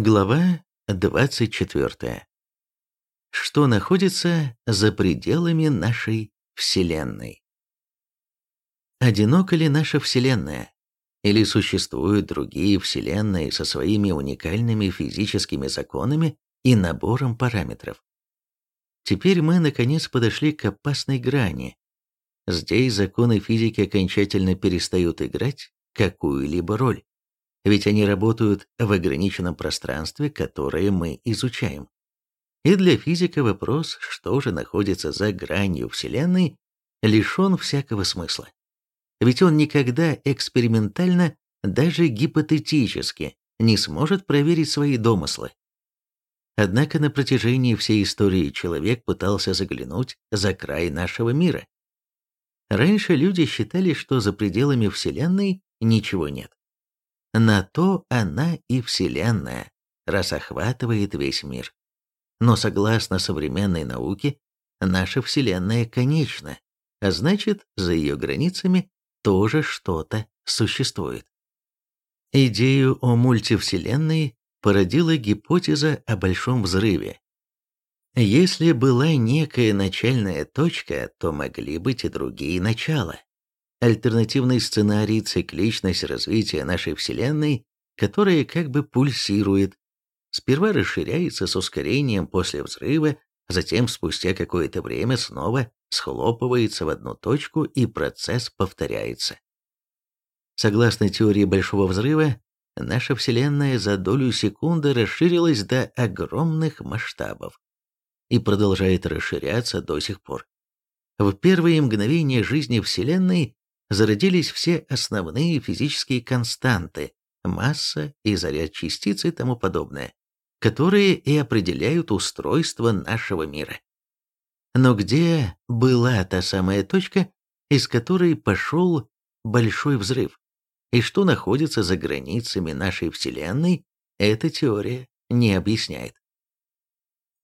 Глава 24. Что находится за пределами нашей Вселенной? Одинока ли наша Вселенная? Или существуют другие Вселенные со своими уникальными физическими законами и набором параметров? Теперь мы, наконец, подошли к опасной грани. Здесь законы физики окончательно перестают играть какую-либо роль ведь они работают в ограниченном пространстве, которое мы изучаем. И для физика вопрос, что же находится за гранью Вселенной, лишен всякого смысла. Ведь он никогда экспериментально, даже гипотетически, не сможет проверить свои домыслы. Однако на протяжении всей истории человек пытался заглянуть за край нашего мира. Раньше люди считали, что за пределами Вселенной ничего нет. На то она и Вселенная, раз охватывает весь мир. Но согласно современной науке, наша Вселенная конечна, а значит, за ее границами тоже что-то существует. Идею о мультивселенной породила гипотеза о Большом Взрыве. Если была некая начальная точка, то могли быть и другие начала альтернативный сценарий цикличность развития нашей Вселенной, которая как бы пульсирует, сперва расширяется с ускорением после взрыва, затем спустя какое-то время снова схлопывается в одну точку и процесс повторяется. Согласно теории Большого Взрыва, наша Вселенная за долю секунды расширилась до огромных масштабов и продолжает расширяться до сих пор. В первые мгновения жизни Вселенной зародились все основные физические константы, масса и заряд частиц и тому подобное, которые и определяют устройство нашего мира. Но где была та самая точка, из которой пошел большой взрыв? И что находится за границами нашей Вселенной, эта теория не объясняет.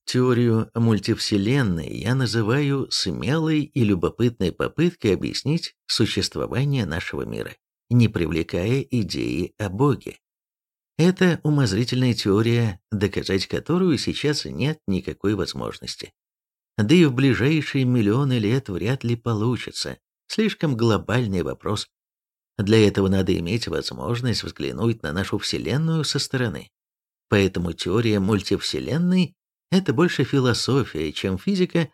Теорию мультивселенной я называю смелой и любопытной попыткой объяснить существование нашего мира, не привлекая идеи о Боге. Это умозрительная теория, доказать которую сейчас нет никакой возможности. Да и в ближайшие миллионы лет вряд ли получится. Слишком глобальный вопрос. Для этого надо иметь возможность взглянуть на нашу Вселенную со стороны. Поэтому теория мультивселенной это больше философия, чем физика,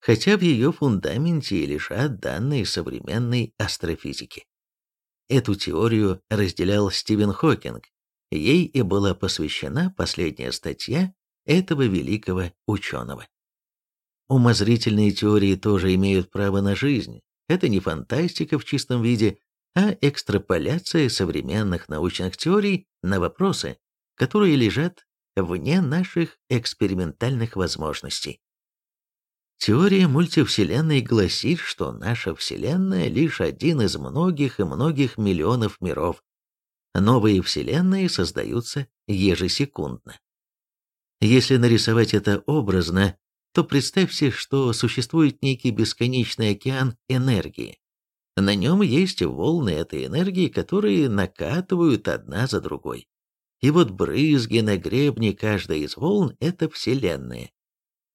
хотя в ее фундаменте лежат данные современной астрофизики. Эту теорию разделял Стивен Хокинг, ей и была посвящена последняя статья этого великого ученого. Умозрительные теории тоже имеют право на жизнь. Это не фантастика в чистом виде, а экстраполяция современных научных теорий на вопросы, которые лежат вне наших экспериментальных возможностей. Теория мультивселенной гласит, что наша Вселенная лишь один из многих и многих миллионов миров. Новые Вселенные создаются ежесекундно. Если нарисовать это образно, то представьте, что существует некий бесконечный океан энергии. На нем есть волны этой энергии, которые накатывают одна за другой. И вот брызги на гребне каждой из волн – это вселенная.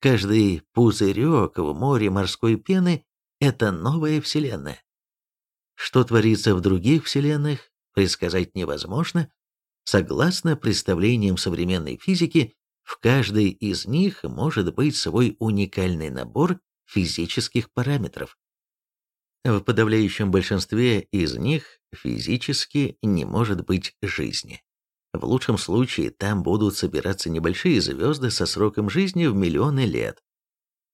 Каждый пузырек в море морской пены – это новая вселенная. Что творится в других вселенных, предсказать невозможно. Согласно представлениям современной физики, в каждой из них может быть свой уникальный набор физических параметров. В подавляющем большинстве из них физически не может быть жизни. В лучшем случае там будут собираться небольшие звезды со сроком жизни в миллионы лет.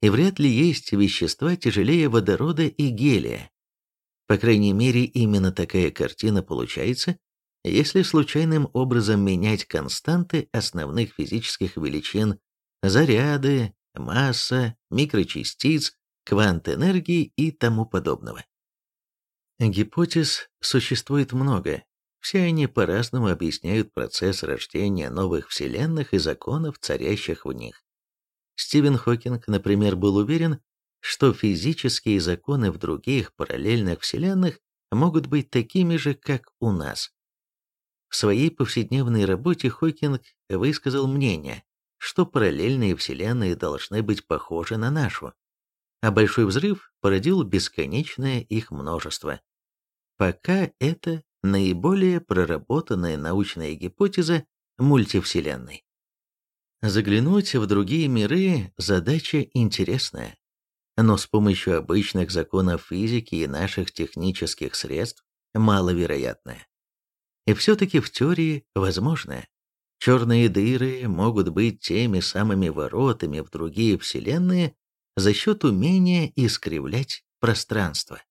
И вряд ли есть вещества тяжелее водорода и гелия. По крайней мере, именно такая картина получается, если случайным образом менять константы основных физических величин, заряды, масса, микрочастиц, квант энергии и тому подобного. Гипотез существует много, все они по-разному объясняют процесс рождения новых вселенных и законов, царящих в них. Стивен Хокинг, например, был уверен, что физические законы в других параллельных вселенных могут быть такими же, как у нас. В своей повседневной работе Хокинг высказал мнение, что параллельные вселенные должны быть похожи на нашу, а Большой взрыв породил бесконечное их множество. Пока это наиболее проработанная научная гипотеза мультивселенной. Заглянуть в другие миры – задача интересная, но с помощью обычных законов физики и наших технических средств маловероятная. И все-таки в теории возможно. Черные дыры могут быть теми самыми воротами в другие вселенные за счет умения искривлять пространство.